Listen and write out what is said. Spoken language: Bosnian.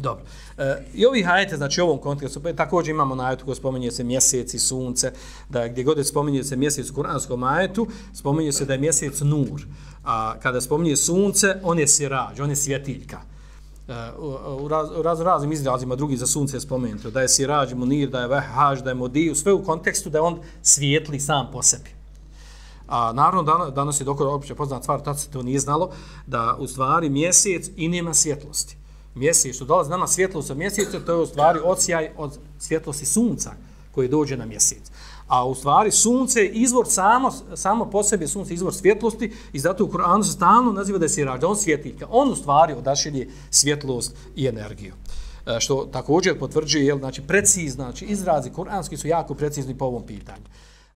Dobro. E, I ovih ajete, znači u ovom kontekstu, pa također imamo na ajetu koji spominje se mjesec i sunce, da gdje god spominje se mjesec u kuranskom ajetu, spominje se da je mjesec nur. A kada spominje sunce, on je sirađ, on je svjetiljka. E, u, raz, u raz, raznim izrazima drugi za sunce je spomenuto, da je sirađ, munir, da je vehaž, da je modiju, sve u kontekstu da je on svijetli sam po sebi. A naravno danas, danas je dok opće poznat stvar, tad se to nije znalo, da u stvari mjesec i nema svjetlosti mjesec, što dolazi nama svjetlost sa mjeseca, to je u stvari ocijaj od svjetlosti sunca koji dođe na mjesec. A u stvari sunce je izvor samo, samo po sebi sunce izvor svjetlosti i zato u Koranu se stalno naziva da je sirađa, on svjetiljka. On u stvari odašilje svjetlost i energiju. E, što također potvrđuje, jel, znači, precizno, znači, izrazi koranski su jako precizni po ovom pitanju.